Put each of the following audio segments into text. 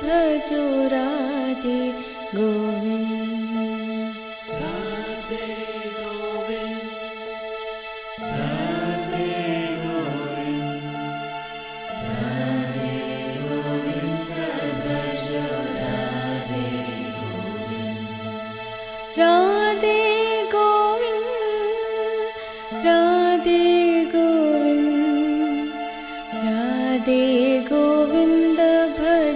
भजो राधे गोविन्द राधे गोविन्द राधे गोविन्द राधे गोविन्द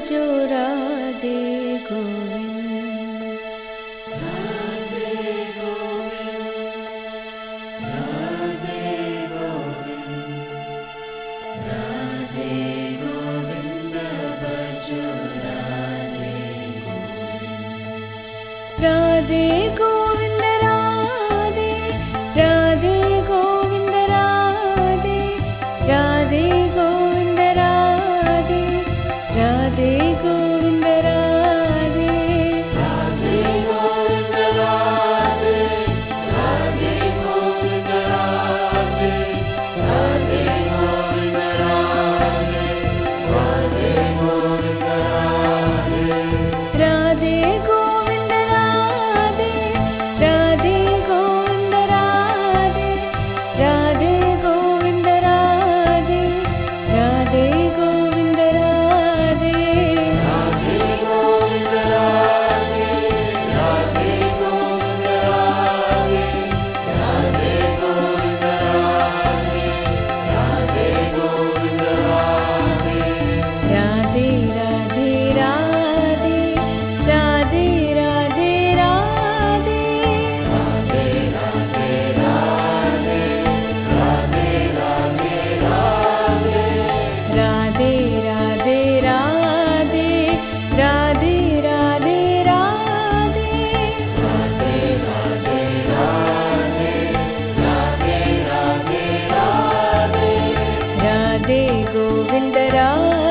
भजो राधे गोविन्द राधे गोविन्द राम